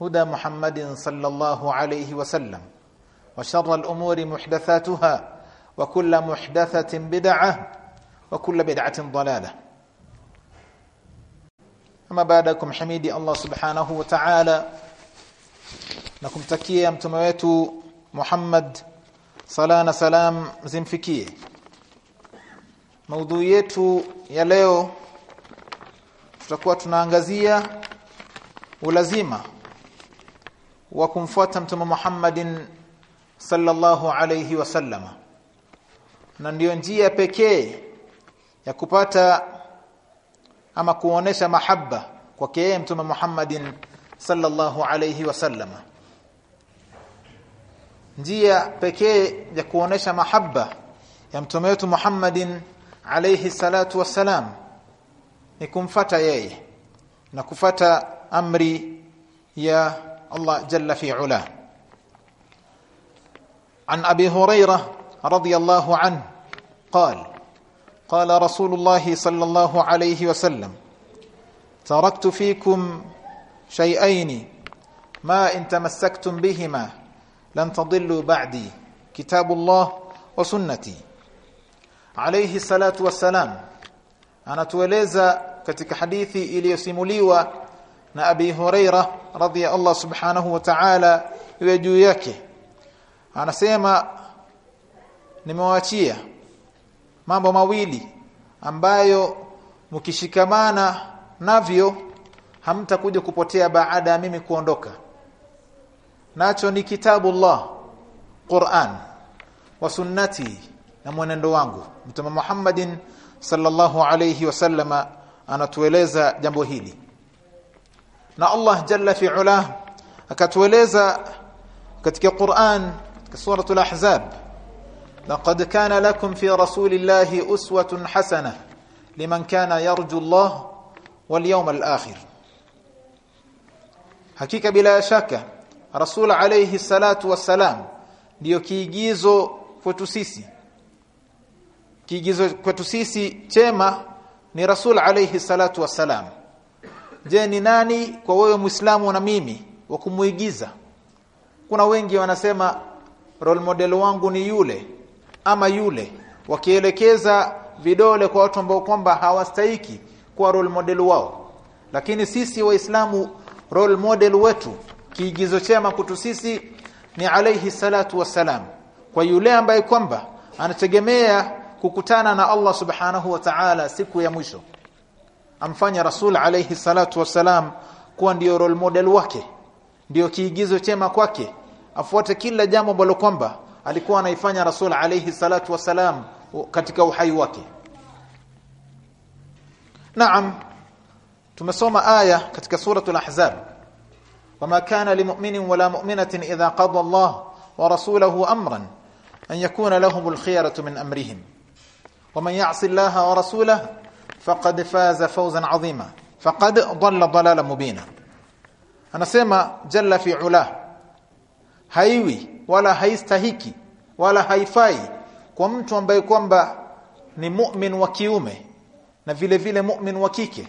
هدى محمد صلى الله عليه وسلم وشر الأمور محدثاتها وكل محدثة بدعة وكل بدعة ضلالة. أما بعدكم حميدي الله سبحانه وتعالى. نكم mtume wetu Muhammad sala na salam zimfikie maudhui yetu ya leo tutakuwa wa kumfuata mtume Muhammadin sallallahu alayhi wasallama na ndiyo njia pekee ya kupata ama kuonesha mahaba kwake yeye mtume Muhammadin sallallahu alayhi wasallama njia pekee ya kuonesha mahaba ya mtume wetu Muhammadin alayhi salatu wassalam ni kumfata yeye na kufata amri ya Allah jalla fi ula عن أبي هريرة رضي الله عنه قال قال رسول الله صلى الله عليه وسلم تركت فيكم شيئين ما إن تمسكتم بهما لن تضلوا بعدي كتاب الله وسنتي. alayhi salatu wassalam anatueleza katika hadithi iliyosimuliwa na Abi Huraira radhiya Allah subhanahu wa ta'ala iwe juu yake. Anasema nimewaachia mambo mawili ambayo mkishikamana navyo hamtakuja kupotea baada ya mimi kuondoka. Nacho ni kitabu Allah Qur'an wa sunnati na mwenendo wangu. Mtume Muhammadin sallallahu alayhi wasallama anatueleza jambo hili na Allah jalla fi ula akatueleza katika Qur'an katika suratul ahzab laqad kana lakum fi rasulillahi uswatun hasana liman kana yarju Allah wal yawmal akhir hakika bila shaka rasul alayhi salatu wassalam ndio kiigizo kwetu sisi kiigizo kwetu sisi chema ni rasul alayhi salatu wassalam je ni nani kwa wewe muislamu na mimi wa kumuigiza? Kuna wengi wanasema role model wangu ni yule ama yule wakielekeza vidole kwa watu ambao kwamba hawastahiki kuwa role model wao. Lakini sisi waislamu role model wetu kiigizo chema kutu sisi ni alayhi salatu wassalam. Kwa yule ambaye kwamba anategemea kukutana na Allah subhanahu wa ta'ala siku ya mwisho amfanya rasul alayhi salatu wassalam kuwa ndio role model wake ndio kiigizo chema kwake afuate kila jambo ambalo kwamba alikuwa anaifanya rasul alayhi salatu wassalam katika uhai wake Naam tumesoma aya katika suratul ahzab wama kana limu'minin wala mu'minatin idha qada Allah wa rasuluhu amran an yakuna lahumul khiyaratu min amrihim ومن يعص الله ورسوله faqad faza fawzan adhima faqad dhalla dalala mubina. Anasema jalla fi ula. Haiwi wala haistahiki wala haifai kwa mtu ambaye kwamba ni mu'min wa kiume na vile vile mu'min wa kike.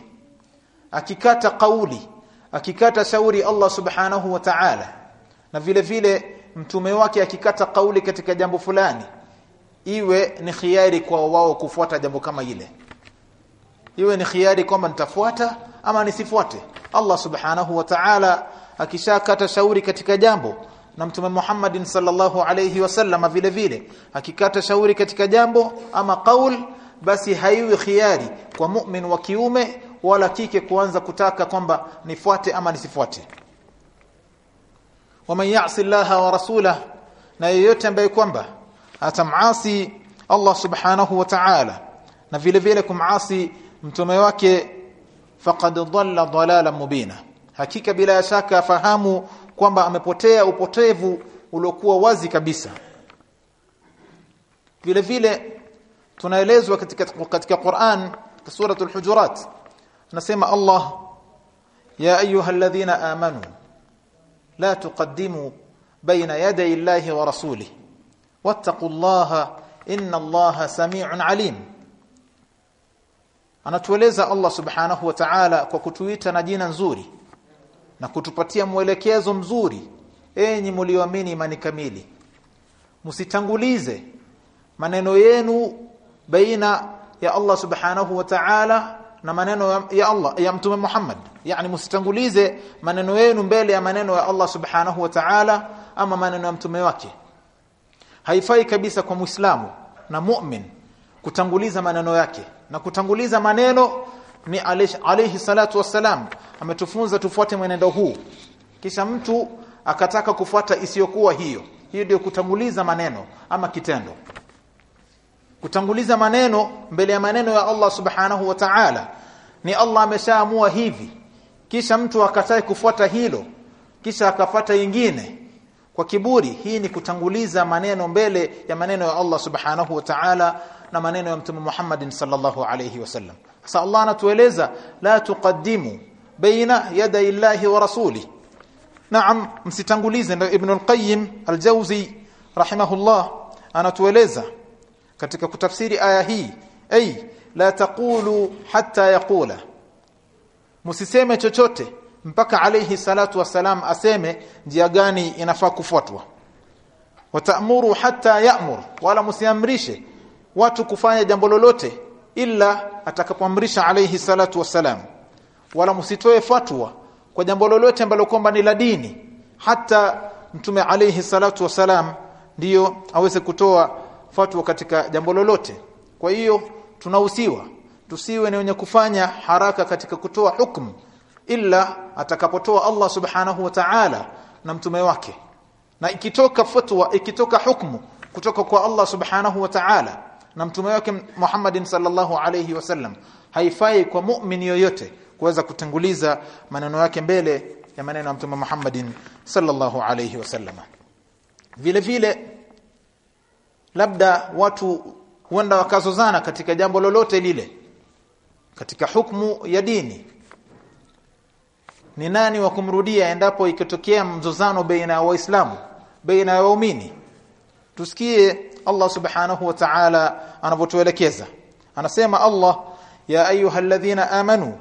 Akikata kauli akikata shauri Allah subhanahu wa ta'ala na vile vile mtume wake akikata kauli katika jambo fulani iwe ni khiari kwa wao kufuata jambo kama ile iwe ni khiari kwamba nitafuata ama nisifuate? Allah subhanahu wa ta'ala akishakata shauri katika jambo na mtume Muhammadin sallallahu alayhi wasallam vile vile akikata shauri katika jambo ama kaul basi haiwi khiari kwa mu'min wa kiume wala kike kuanza kutaka kwamba nifuate ama nisifuate. Waman ya'si Allah wa rasulahu na yeyote ambaye kwamba atamasi Allah subhanahu wa ta'ala na vile vile kumasi mtume wake faqad dhalla dhalalan mubina. Hakika bila shaka fahamu kwamba amepotea upotevu uliokuwa wazi kabisa. Vile vile tunaelezwa katika katika Qur'an suratul hujurat nasema Allah ya ayyuhalladhina amanu la tuqaddimu baina yaday Allahi wa rasulihi wattaqullaha inna Allaha samii'un alim anatueleza Allah subhanahu wa ta'ala kwa kutuita na jina nzuri na kutupatia mwelekezo mzuri. Enyi mlioamini imani kamili msitangulize maneno yenu baina ya Allah subhanahu wa ta'ala na maneno ya Allah ya mtume Muhammad. Yani msitangulize maneno yenu mbele ya maneno ya Allah subhanahu wa ta'ala ama maneno ya mtume wake. Haifai kabisa kwa muislamu na mu'min kutanguliza maneno yake na kutanguliza maneno ni alayhi salatu wassalam. Ametufunza tufuate mwenendo huu. Kisha mtu akataka kufuata isiyokuwa hiyo. Hiyo ndio kutanguliza maneno ama kitendo. Kutanguliza maneno mbele ya maneno ya Allah subhanahu wa ta'ala. Ni Allah ameshaamua hivi. Kisha mtu akatai kufuata hilo. Kisha akafata ingine. Kwa kiburi hii ni kutanguliza maneno mbele ya maneno ya Allah subhanahu wa ta'ala na maneno ya mtume Muhammad sallallahu alayhi wasallam sasa Allah anatueleza la tuqaddimu baina yada illahi wa rasuli naam msitangulize. Ndio ibn al-qayyim al-jawzi rahimahullah anatueleza katika kutafsiri aya hii ay la taqulu hatta yaqula. Msiseme chochote mpaka alayhi salatu wasalam aseme njia gani inafaa kufuatwa. Wataamuru hatta ya'mur wala msiamrishe watu kufanya jambo lolote ila atakapoamrisha alayhi salatu wasalam wala msitoe fatwa kwa jambo lolote ambalo kwamba ni la dini hata mtume alayhi salatu wasalam ndiyo aweze kutoa fatwa katika jambo lolote. Kwa hiyo tunahusiwa tusiwe ni wenye kufanya haraka katika kutoa hukumu ila atakapotoa Allah subhanahu wa ta'ala na mtume wake. Na ikitoka fatwa ikitoka hukumu kutoka kwa Allah subhanahu wa ta'ala na mtume wake Muhammadin sallallahu alayhi wasallam haifai kwa mu'min yoyote kuweza kutanguliza maneno yake mbele ya maneno ya mtume Muhammadin sallallahu alayhi wasallam vile vile labda watu huenda wakazozana katika jambo lolote lile katika hukumu ya dini. Ni nani wa kumrudia endapo ikitokea mzozano baina ya waislamu baina ya waumini? Tusikie Allah subhanahu wa ta'ala anavyotuelekeza anasema Allah ya ayyuhalladhina amanu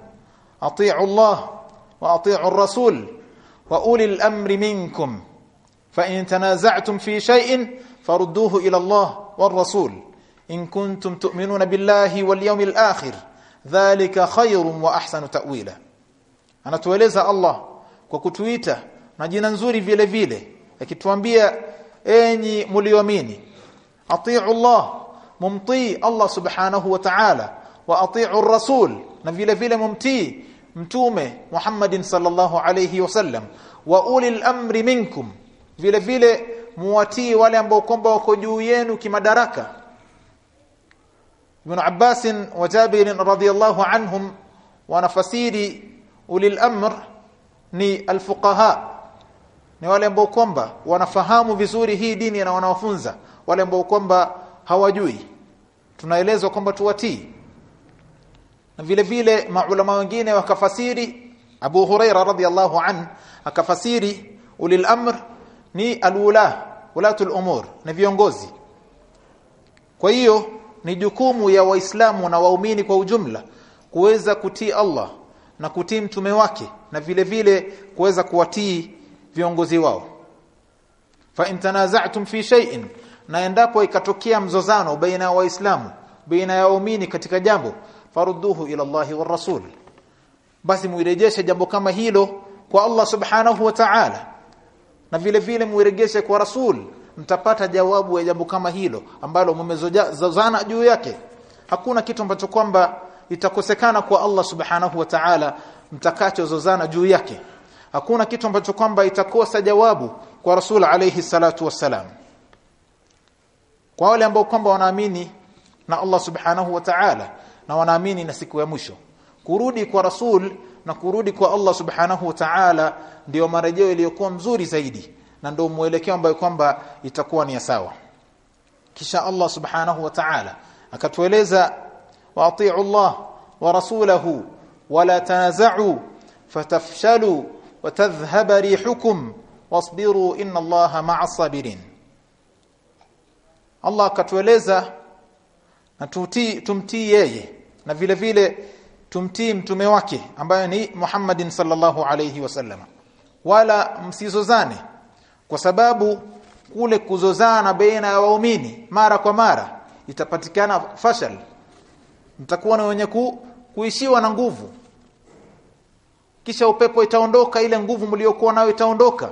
atii'u Allah wa atii'u ar-rasul wa ulil amri minkum fa in tanaza'tum fi shay'in farudduhu ila Allah war-rasul in kuntum tu'minuna billahi wal yawmil akhir dhalika khayrun wa ahsanu ta'wila anatueleza Allah kwa kutuita na jina nzuri vile vile akituambia enyi mlioamini atii'u Allah mumtii Allah subhanahu wa ta'ala. Wa atii'u ar-rasul na vile vile mumtii mtume Muhammadin sallallahu alayhi wasallam wa ulil amri minkum vile vile muwatii wale ambao kwamba wako juu yenu kimadaraka. Ibn Abbas wa Jabir radhiyallahu anhum wanafasiri ulil amr ni alfuqaha ni wale ambao kwamba wanafahamu vizuri hii dini na wanawafunza wale ambao kwamba hawajui. Tunaelezwa kwamba tuwatii. Na vile vile maulama wengine wakafasiri Abu Huraira radhiyallahu an akafasiri ulil amr ni alula walatul umur na viongozi. Kwa hiyo ni jukumu ya waislamu na waumini kwa ujumla kuweza kutii Allah na kutii mtume wake na vile vile kuweza kuwatii viongozi wao. Fa in tanaza'tum fi shay'in na endapo ikatokea mzozano baina ya waislamu baina ya waumini katika jambo farudduhu ila Allahi wa rasul. Basi muirejeshe jambo kama hilo kwa Allah subhanahu wa ta'ala na vile vile muirejeshe kwa rasul. Mtapata jawabu ya jambo kama hilo ambalo mmezozana juu yake. Hakuna kitu ambacho kwamba itakosekana kwa Allah subhanahu wa ta'ala mtakachozozana juu yake. Hakuna kitu ambacho kwamba itakosa jawabu kwa rasul alayhi salatu wassalam kwa wale ambao kwamba wanaamini na Allah subhanahu wa ta'ala na wanaamini na siku ya mwisho. Kurudi kwa rasul na kurudi kwa Allah subhanahu wa ta'ala ndio marejeo iliyokuwa mzuri zaidi na ndio mwelekeo ambao kwamba itakuwa ni sawa. Kisha Allah subhanahu wa ta'ala akatueleza waatiu Allah wa rasulahu wala tanaza'u fatafshalu watadhhaba rihukum wasbiru inna Allaha ma'as sabirin Allah akatueleza na tutii tumtii yeye na vile vile tumtii mtume wake ambaye ni Muhammadin sallallahu alayhi wasallam wala msizozane kwa sababu kule kuzozana baina ya waumini mara kwa mara itapatikana fashal. Mtakuwa na wenye ku, kuishiwa na nguvu. Kisha upepo itaondoka ile nguvu mliokuwa nayo itaondoka.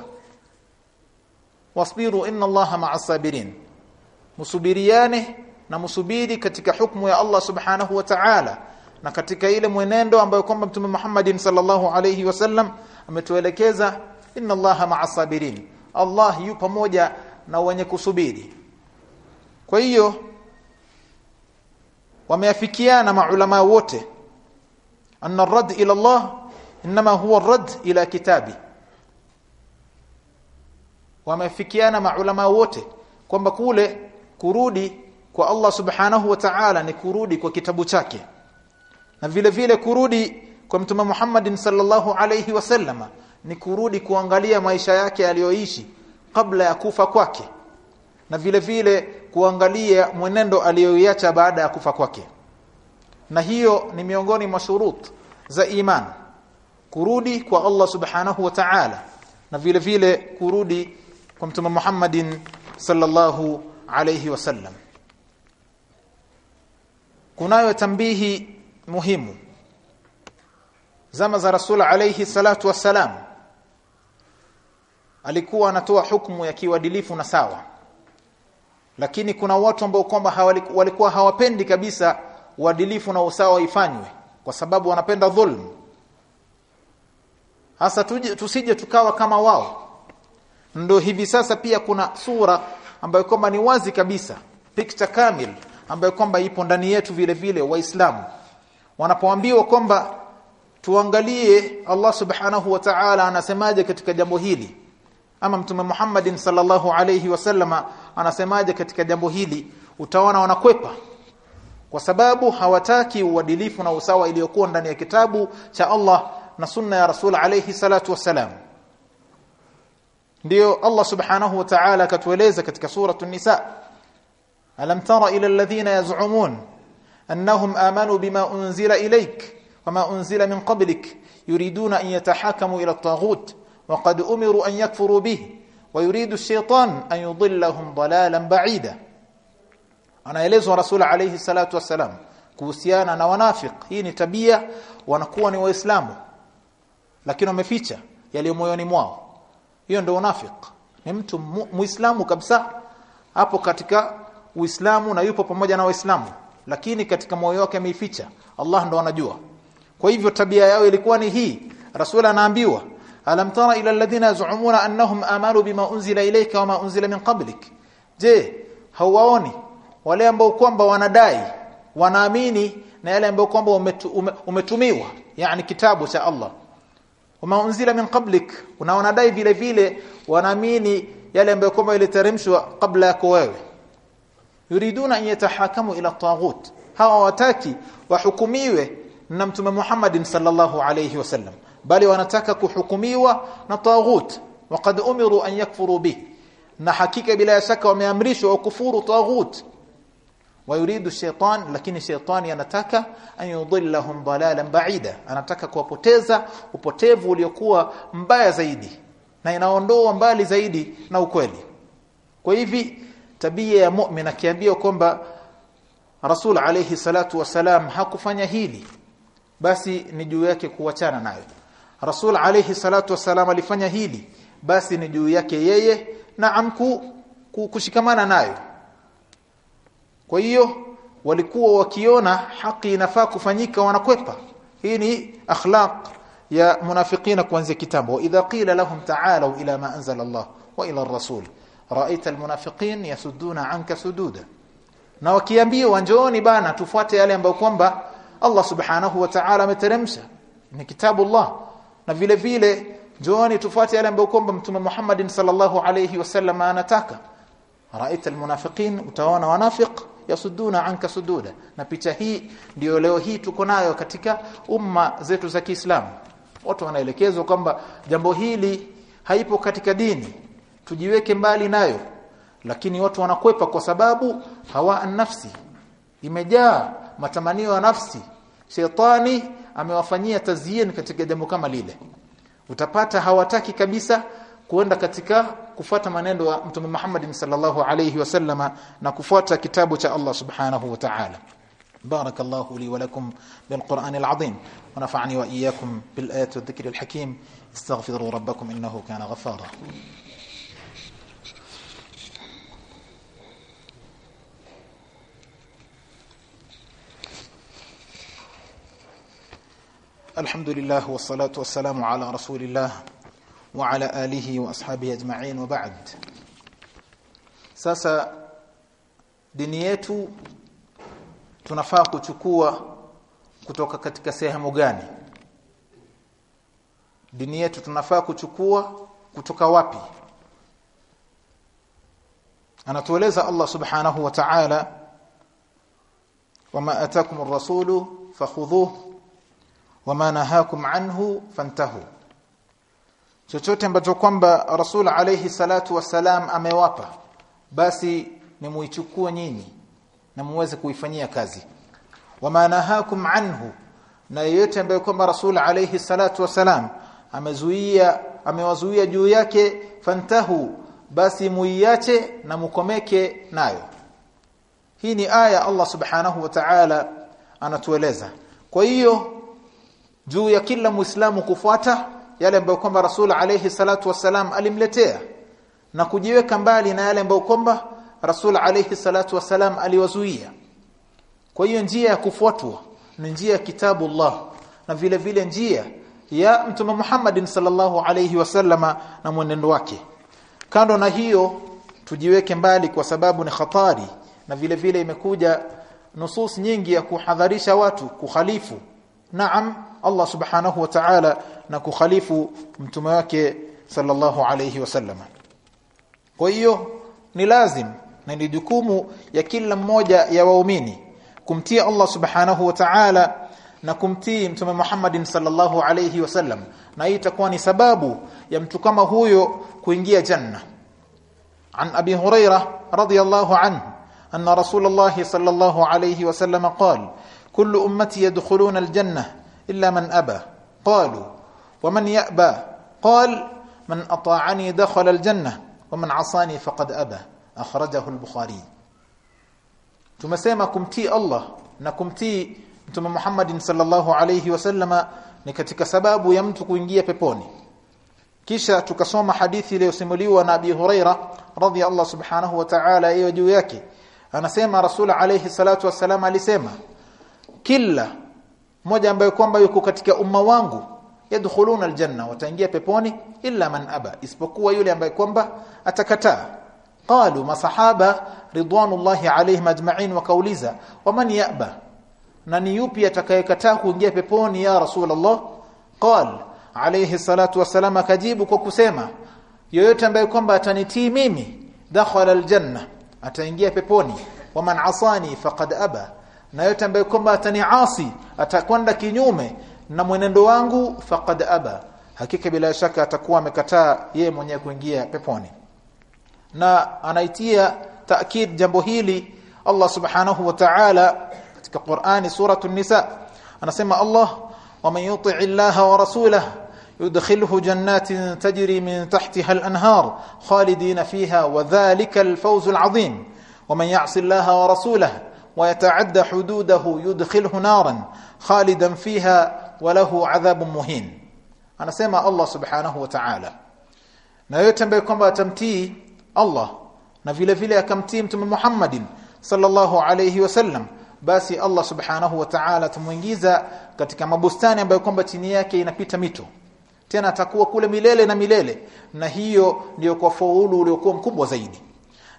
Wasbiru inna allaha ma'as sabirin musubiriane na musubiri katika hukumu ya Allah subhanahu wa ta'ala na katika ile mwenendo ambayo kwamba mtume Muhammadin sallallahu alayhi wasallam ametuelekeza inna allaha ma'as sabirin. Allah yu pamoja na wenye kusubiri. Kwa hiyo wameafikiana maulama wote anna ar-radd ila Allah inma huwa ar-radd ila kitabi. Wameafikiana maulama wote kwamba kule kurudi kwa Allah subhanahu wa ta'ala ni kurudi kwa kitabu chake. Na vile vile kurudi kwa mtume Muhammadin sallallahu alayhi wasallama ni kurudi kuangalia maisha yake aliyoishi kabla ya kufa kwake. Na vile vile kuangalia mwenendo aliyoiacha baada ya kufa kwake. Na hiyo ni miongoni mwa shurut za iman. Kurudi kwa Allah subhanahu wa ta'ala. Na vile vile kurudi kwa mtume Muhammadin sallallahu alayhi wasallam kunayo tambihi muhimu. Zama za rasul alayhi salatu wasalam alikuwa anatoa hukumu ya kiuadilifu na sawa. Lakini kuna watu ambao kwamba walikuwa hawapendi kabisa uadilifu na usawa ifanywe kwa sababu wanapenda dhulmu hasa tusije tukawa kama wao. Ndio hivi sasa pia kuna sura ambayo kwamba ni wazi kabisa picture kamil ambayo kwamba ipo ndani yetu vile vile waislamu. Wanapoambiwa kwamba tuangalie Allah subhanahu wa ta'ala anasemaje katika jambo hili. Ama mtume Muhammadin sallallahu alayhi wasallama anasemaje katika jambo hili utaona wanakwepa. Kwa sababu hawataki uadilifu na usawa iliyokuwa ndani ya kitabu cha Allah na sunna ya Rasul alayhi salatu wasalam ndio Allah subhanahu wa ta'ala akatueleza katika suratu nisa alam tara ila alladhina yaz'umun annahum amanu bima unzila ilayk wama unzila min qablik yuriduna an yatahakamu ila at-taghut وقد أمروا أن يكفروا به ويريد الشيطان أن يضلهم ضلالا بعيدا anaelezwa rasul alayhi salatu wassalam kuhusiana na wanafiq hii ni tabia wanakuwa ni waislamu lakini wameficha yaliyo moyoni mwao hiyo ndio unafiq. Ni mtu muislamu kabisa. Hapo katika uislamu na yupo pamoja na waislamu. Lakini katika moyo wake ameificha. Allah ndo anajua. Kwa hivyo tabia yao ilikuwa ni hii. Rasul anaambiwa alam tara ila alladhina yaz'umuna annahum amanu bima unzila ilayka wama unzila min qablik? Je hawaoni wale ambao kwamba wanadai wanaamini na yale ambao kwamba umetumiwa? Yani kitabu cha Allah wama unzila min qablik. Na wanadai vile vile wanaamini yale ambayo kwamba iliteremshwa kabla yako wewe. Yuriduna an yatahakamu ila taghut hawa wataki wahukumiwe na mtume Muhammad sallallahu alayhi wasallam. Bali wanataka kuhukumiwa na taghut waqad umiru an yakfuru bih na hakika bila shaka wameamrishwa kufuru taghut wayuridu shaitan lakini shaitani anataka an yudhillahum dalalan ba'ida. Anataka kuwapoteza upotevu uliokuwa mbaya zaidi na inaondoa mbali zaidi na ukweli. Kwa hivi tabia ya mu'min akiambia kwamba Rasul alayhi salatu wasalam hakufanya hili basi ni juu yake kuachana nayo. Rasul alayhi salatu wasalam alifanya hili basi ni juu yake yeye na amku kushikamana nayo kwa hiyo walikuwa wakiona haki inafaa kufanyika wanakwepa. Hii ni akhlaq ya munafiqina kuanzia kitambo. Idha qila lahum ta'alu ila ma anzala Allah wa ila ar-rasul. Ra'aita al-munafiqin yasudduna anka sududa. Na wakiambiwa njooni bana tufuate yale ambayo kwamba Allah subhanahu wa ta'ala ameteremsha. Ni kitabu Allah na vile vile njooni tufuate yale ambayo kwamba mtume Muhammad sallallahu alayhi wasallam anataka. Ra'aita al-munafiqin utaona wanafiq yasudduna anka sududa. Na picha hii ndiyo leo hii tuko nayo katika umma zetu za Kiislamu. Watu wanaelekezwa kwamba jambo hili haipo katika dini. Tujiweke mbali nayo. Lakini watu wanakwepa kwa sababu hawa nafsi. Imejaa matamanio ya nafsi. Shetani amewafanyia tazien katika jambo kama lile. Utapata hawataki kabisa kuenda katika kufuata manendo ya Mtume Muhammad sallallahu alayhi wasallama na kufuata kitabu cha Allah subhanahu wa ta'ala. بارك الله لي ولكم بالقرآن العظيم ونفعني وإياكم بالآيات والذكر الحكيم استغفروا ربكم إنه كان غفارا الحمد لله والصلاة والسلام على رسول الله وعلى آله وأصحابه أجمعين وبعد sasa dini yetu tunafaa kuchukua kutoka katika sehemu gani dini yetu tunafaa kuchukua kutoka wapi anatueleza Allah subhanahu wa ta'ala wama atakum ar-rasulu fakhudhuhu wama nahakum anhu fantahu chochote ambacho kwamba rasul alayhi salatu wasalam amewapa basi ni muichukue nyinyi na muweze kuifanyia kazi. Wama nahakum anhu na yeyote ambayo kwamba rasul alayhi salatu wasalam amezuia amewazuia juu yake fantahu basi muiache na mukomeke nayo. Hii ni aya Allah subhanahu wa ta'ala anatueleza. Kwa hiyo juu ya kila muislamu kufuata yale ambayo kwamba rasul alayhi salatu wasalam alimletea na kujiweka mbali na yale ambayo kwamba rasul alayhi salatu wasalam aliwazuia. Kwa hiyo njia ya kufuatwa ni njia ya kitabu Allah na vile vile njia ya mtume Muhammad sallallahu alayhi wasallama na mwenendo wake. Kando na hiyo tujiweke mbali kwa sababu ni hatari na vile vile imekuja nusus nyingi ya kuhadharisha watu kukhalifu naam Allah subhanahu wa ta'ala na kukhalifu mtume wake sallallahu alayhi wasallam. Kwa hiyo ni lazim na ni jukumu ya kila mmoja ya waumini kumtii Allah subhanahu wa ta'ala na kumtii mtume Muhammadin sallallahu alayhi wasallam na hii itakuwa ni sababu ya mtu kama huyo kuingia janna. An abi huraira radiyallahu anhu anna rasulullah sallallahu alayhi wasallam qala kullu ummati yadkhuluna aljanna illa man aba. Qalu ومن يابى قال من اطاعني دخل الجنه ومن عصاني فقد ابى اخرجه البخاري tumesema kumtii Allah na kumtii mtume Muhammad sallallahu alayhi wasallama ni katika sababu ya mtu kuingia peponi kisha tukasoma hadithi iliyosimuliwa na Abi Huraira radhi Allah subhanahu wa ta'ala hiyo juu yake anasema Rasul alayhi salatu wasalam alisema kila mmoja ambaye kwamba yuko katika umma wangu yadkhuluna aljanna wataingia peponi illa man aba isipokuwa yule ambaye kwamba atakataa. Qalu masahaba ridwanullahi alayhim ajma'in wakauliza waman yaba? Na ni yupi atakayekataa kuingia peponi ya rasulullah? Qal alayhi salatu wasalama kajibu kwa kusema yoyote ambaye kwamba atanitii mimi dakhala aljanna ataingia peponi. Waman asani faqad aba. Na yote ambaye kwamba ataniasi atakwenda kinyume na mwenendo wangu faqad aba hakika bila shaka atakuwa amekataa yeye mwenyewe kuingia peponi na anaitia taakid jambo hili Allah subhanahu wa ta'ala katika Qur'ani suratu nisa anasema Allah waman yuti'i Allah wa rasulahu يدخله جنات تجري من تحتها الأنهار خالدين فيها وذلك الفوز العظيم ومن يعص الله ورسوله ويتعدى حدوده يدخله نارا خالدا فيها walahu adhabun muhin. Anasema Allah subhanahu wa ta'ala. Na yote ambaye kwamba atamtii Allah na vile vile akamtii mtume Muhammadin sallallahu alayhi wasallam basi Allah subhanahu wa ta'ala tumuingiza katika mabustani ambayo kwamba chini yake inapita mito. Tena atakuwa kule milele na milele na hiyo ndio kwa faulu uliokuwa mkubwa zaidi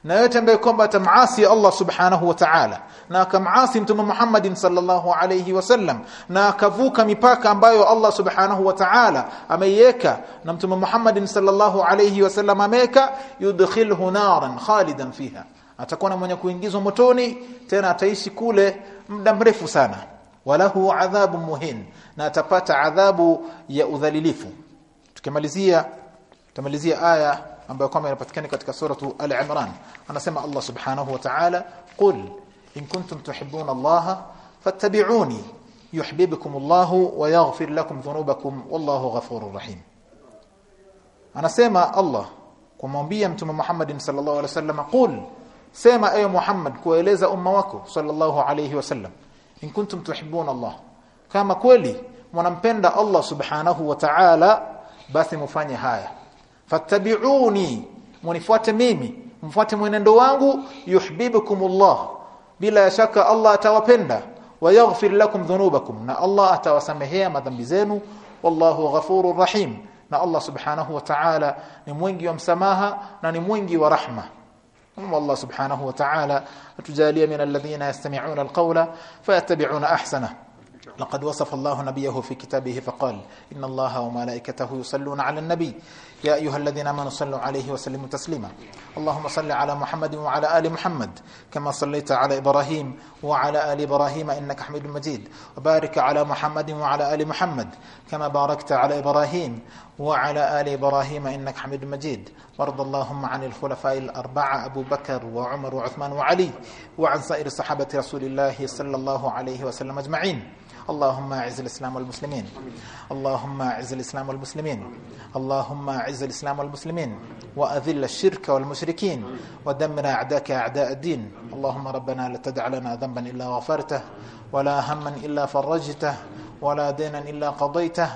na yote ambaye kwamba atamasi Allah subhanahu wa ta'ala. Na akamasi mtume Muhammad sallallahu alayhi wasallam na akavuka mipaka ambayo Allah subhanahu wa ta'ala ameiweka. Na mtume Muhammad sallallahu alayhi wasallam ameka yudkhilhu naran khalidan fiha. Atakuwa na mwenye kuingizwa motoni tena ataishi kule muda mrefu sana. Walahu adhabu muhin. Na atapata adhabu ya udhalilifu. Tukimalizia tamalizia aya ambayo kama inapatikana katika suratu al-Imran anasema Allah subhanahu wa ta'ala qul in kuntum tuhibbuna Allah fattabi'uni yuhibbukum Allah wa yaghfir lakum dhunubakum wallahu ghafurur rahim anasema Allah kumwambia mtume Muhammad sallallahu alaihi wasallam qul sema ayo Muhammad kueleza umma wako sallallahu alaihi wasallam in kuntum tuhibbuna Allah kama kweli mnampenda Allah subhanahu wa ta'ala basi mufanye haya fattabi'uni munifuate mimi mfuate mwenendo wangu yuhibbukumullah. Bila shaka Allah atawapenda wa yaghfir lakum dhunubakum na Allah atawasamehea madhambi zenu. Wallahu ghafurur rahim. Na Allah subhanahu wa ta'ala ni mwingi wa msamaha na ni mwingi wa rahma. Allah subhanahu wa ta'ala atujalie min alladhina yastami'una alqawla fayattabi'una ahsanahu لقد وصف الله نبيه في كتابه فقال إن الله وملائكته يصلون على النبي. يا أيها الذين آمنوا صلوا عليه وسلموا تسليما. اللهم صل على محمد وعلى آل محمد كما صليت على إبراهيم وعلى آل إبراهيم إنك حميد مجيد. وبارك على محمد وعلى آل محمد كما باركت على إبراهيم. وعلى آل إبراهيم إنك حميد مجيد. وارض اللهم عن الخلفاء الأربعة أبو بكر وعمر وعثمان وعلي وعن سائر صحابة رسول الله صلى الله عليه وسلم أجمعين. اللهم أعز الإسلام والمسلمين. اللهم أعز الإسلام والمسلمين. اللهم أعز الإسلام والمسلمين. وأذل الشرك والمشركين. ودمر أعداءك أعداء الدين. اللهم ربنا لا تدع لنا ذنبا إلا غفرته ولا هما إلا فرجته ولا دينا إلا قضيته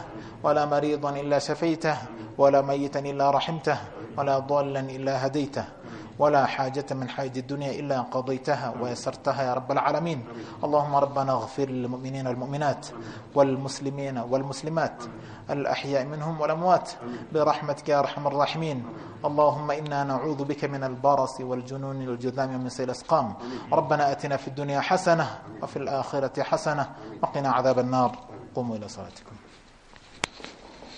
ولا مريضا إلا شفيته ولا ميتا إلا رحمته ولا ضالا إلا هديته. ولا حاجة من حاجة الدنيا إلا قضيتها ويسرتها يا رب العالمين. اللهم ربنا اغفر للمؤمنين والمؤمنات والمسلمين والمسلمات الأحياء منهم والأموات برحمتك يا أرحم الراحمين. اللهم إنا نعوذ بك من البرص والجنون والجذام ومن سيل الأسقام. ربنا أتنا في الدنيا حسنة وفي الآخرة حسنة وقنا عذاب النار. قوموا إلى صلاتكم.